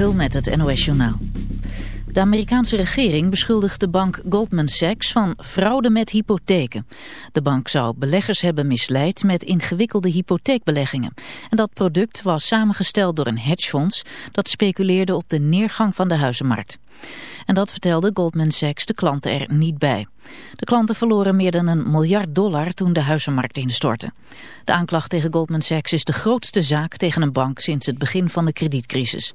Met het NOS Journaal. De Amerikaanse regering beschuldigt de bank Goldman Sachs van fraude met hypotheken. De bank zou beleggers hebben misleid met ingewikkelde hypotheekbeleggingen. En dat product was samengesteld door een hedgefonds dat speculeerde op de neergang van de huizenmarkt. En dat vertelde Goldman Sachs de klanten er niet bij. De klanten verloren meer dan een miljard dollar toen de huizenmarkt instortte. De aanklacht tegen Goldman Sachs is de grootste zaak tegen een bank sinds het begin van de kredietcrisis.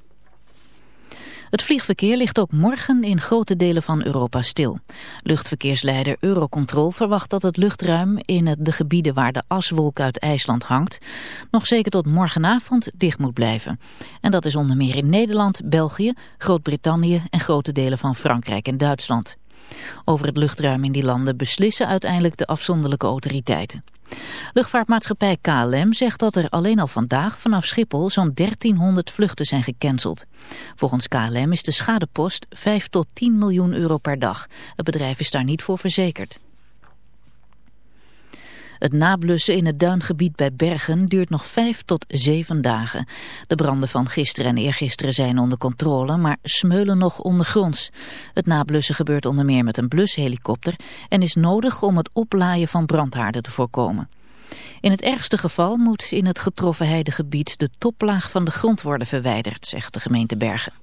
Het vliegverkeer ligt ook morgen in grote delen van Europa stil. Luchtverkeersleider Eurocontrol verwacht dat het luchtruim in de gebieden waar de aswolk uit IJsland hangt nog zeker tot morgenavond dicht moet blijven. En dat is onder meer in Nederland, België, Groot-Brittannië en grote delen van Frankrijk en Duitsland. Over het luchtruim in die landen beslissen uiteindelijk de afzonderlijke autoriteiten. Luchtvaartmaatschappij KLM zegt dat er alleen al vandaag vanaf Schiphol zo'n 1300 vluchten zijn gecanceld. Volgens KLM is de schadepost 5 tot 10 miljoen euro per dag. Het bedrijf is daar niet voor verzekerd. Het nablussen in het duingebied bij Bergen duurt nog vijf tot zeven dagen. De branden van gisteren en eergisteren zijn onder controle, maar smeulen nog ondergronds. Het nablussen gebeurt onder meer met een blushelikopter en is nodig om het oplaaien van brandhaarden te voorkomen. In het ergste geval moet in het getroffen heidegebied de toplaag van de grond worden verwijderd, zegt de gemeente Bergen.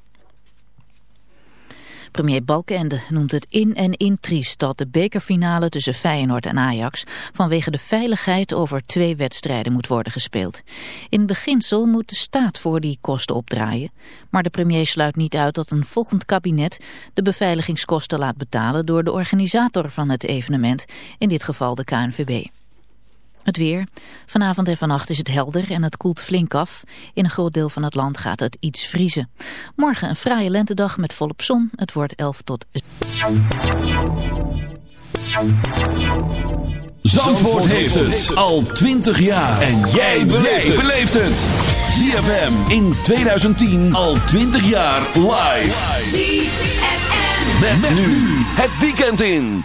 Premier Balkenende noemt het in en in triest dat de bekerfinale tussen Feyenoord en Ajax vanwege de veiligheid over twee wedstrijden moet worden gespeeld. In beginsel moet de staat voor die kosten opdraaien, maar de premier sluit niet uit dat een volgend kabinet de beveiligingskosten laat betalen door de organisator van het evenement, in dit geval de KNVB. Het weer. Vanavond en vannacht is het helder en het koelt flink af. In een groot deel van het land gaat het iets vriezen. Morgen een fraaie lentedag met volop zon. Het wordt 11 tot... Zandvoort heeft het al 20 jaar. En jij beleeft het. ZFM in 2010 al 20 jaar live. ZFM. Met nu het weekend in.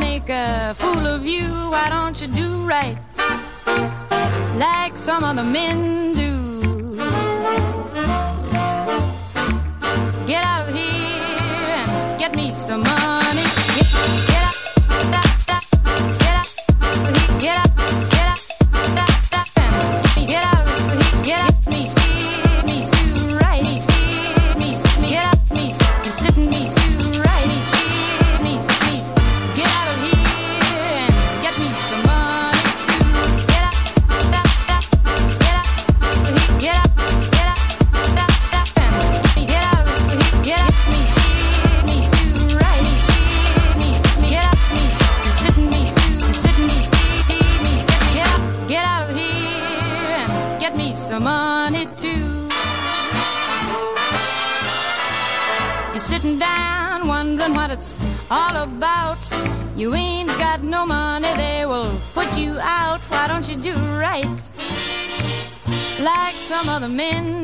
Make a fool of you. Why don't you do right like some other men do? Get out of here and get me some money. Some other men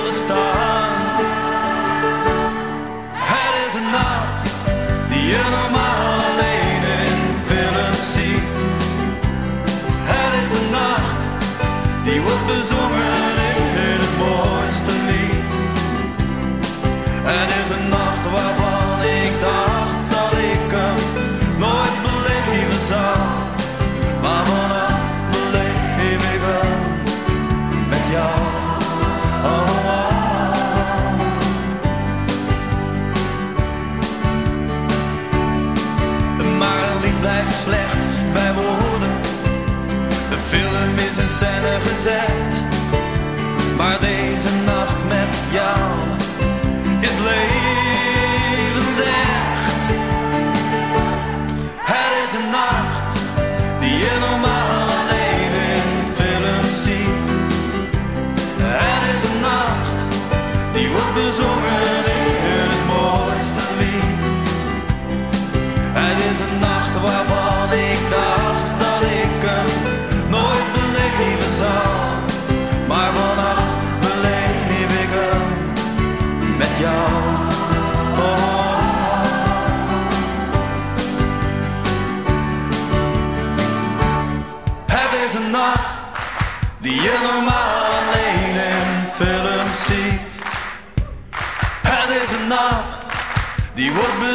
Bij woorden. De film is in scène gezet.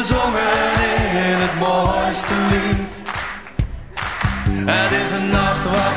gezongen in het mooiste lied. Het is een nacht waar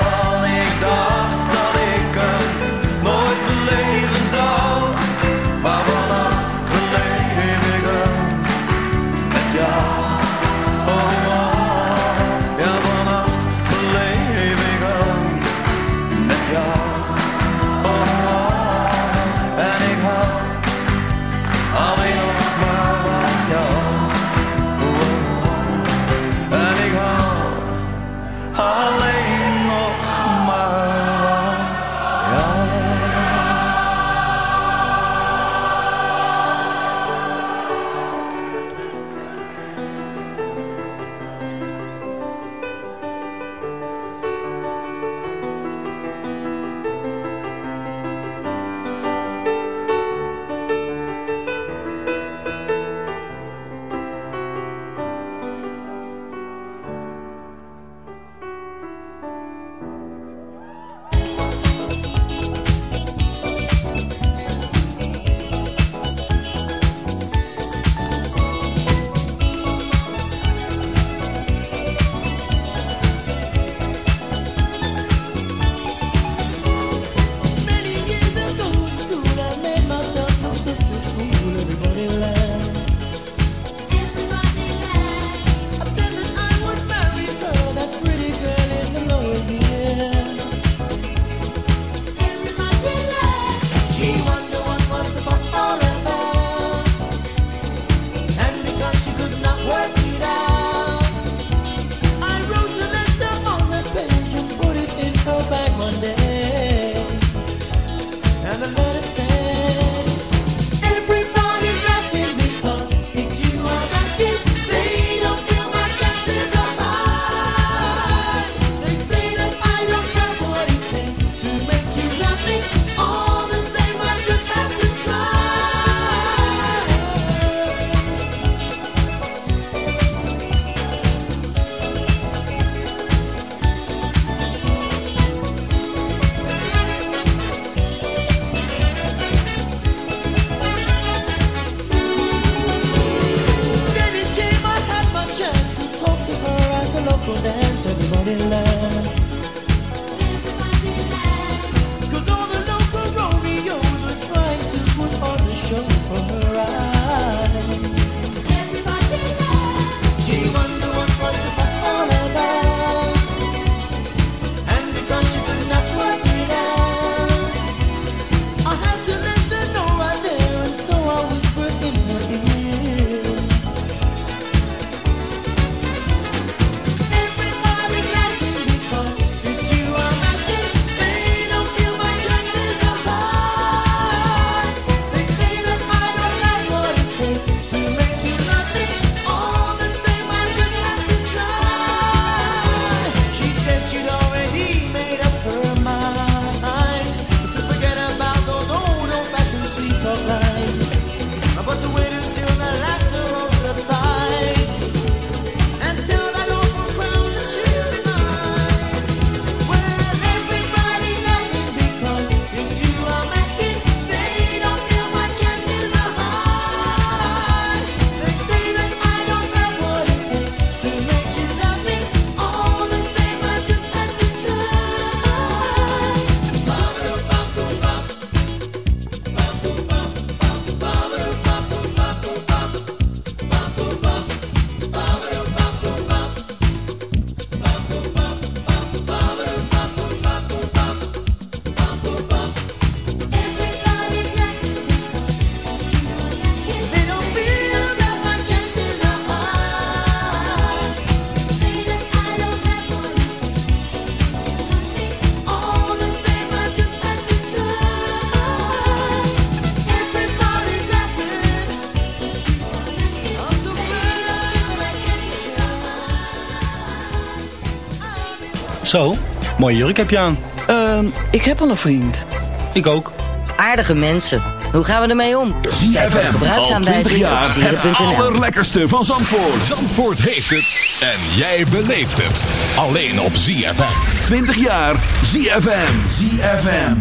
Zo, mooie jurk heb je aan. Ehm, ik heb al een vriend. Ik ook. Aardige mensen. Hoe gaan we ermee om? ZFM, al 20 jaar het allerlekkerste van Zandvoort. Zandvoort heeft het en jij beleeft het. Alleen op ZFM. 20 jaar ZFM. ZFM.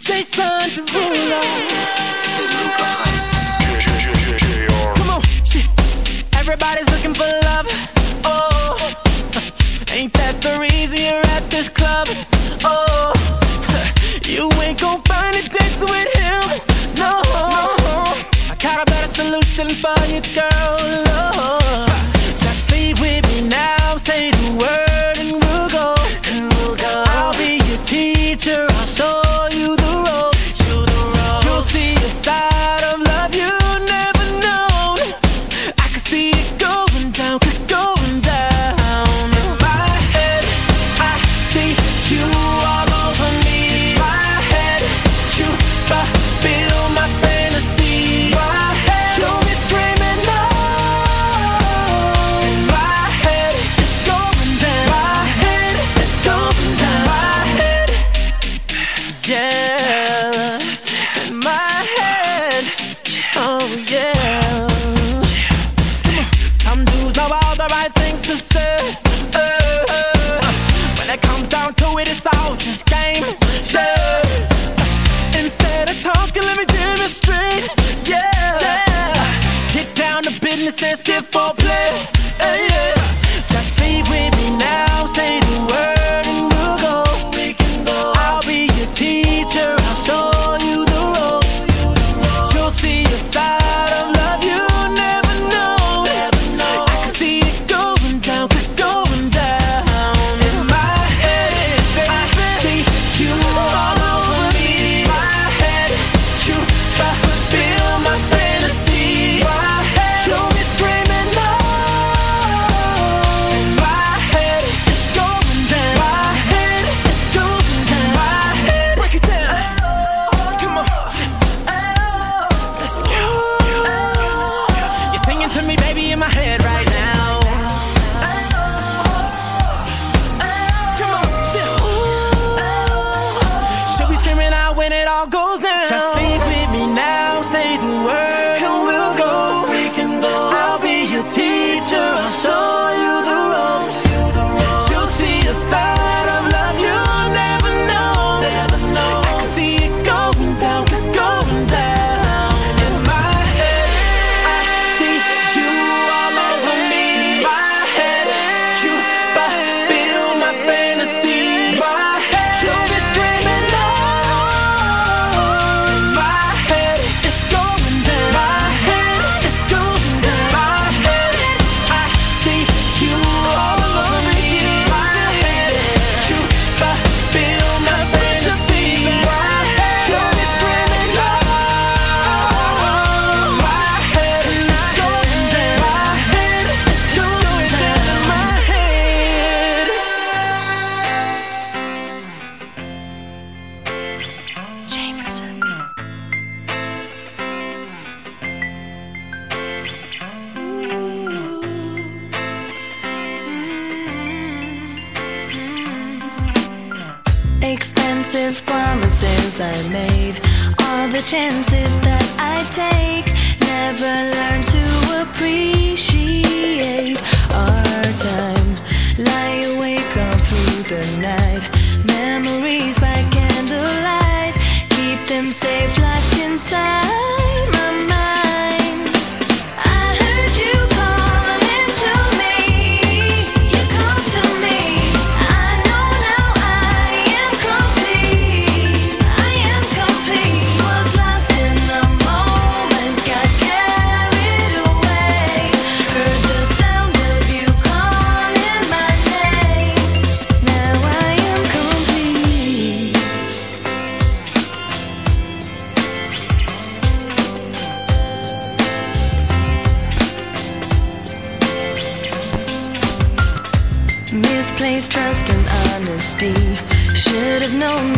Jason Derulo.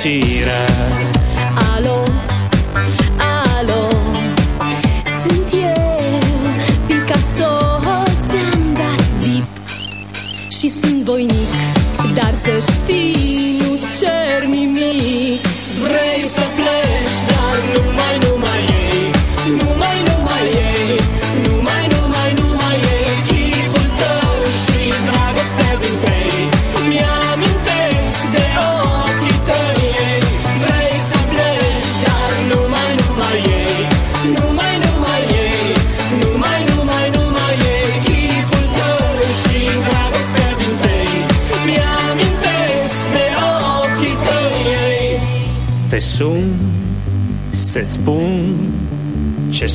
sera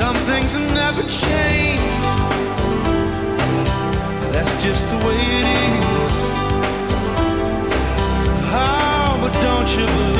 Some things have never changed. That's just the way it is. Oh, but don't you believe?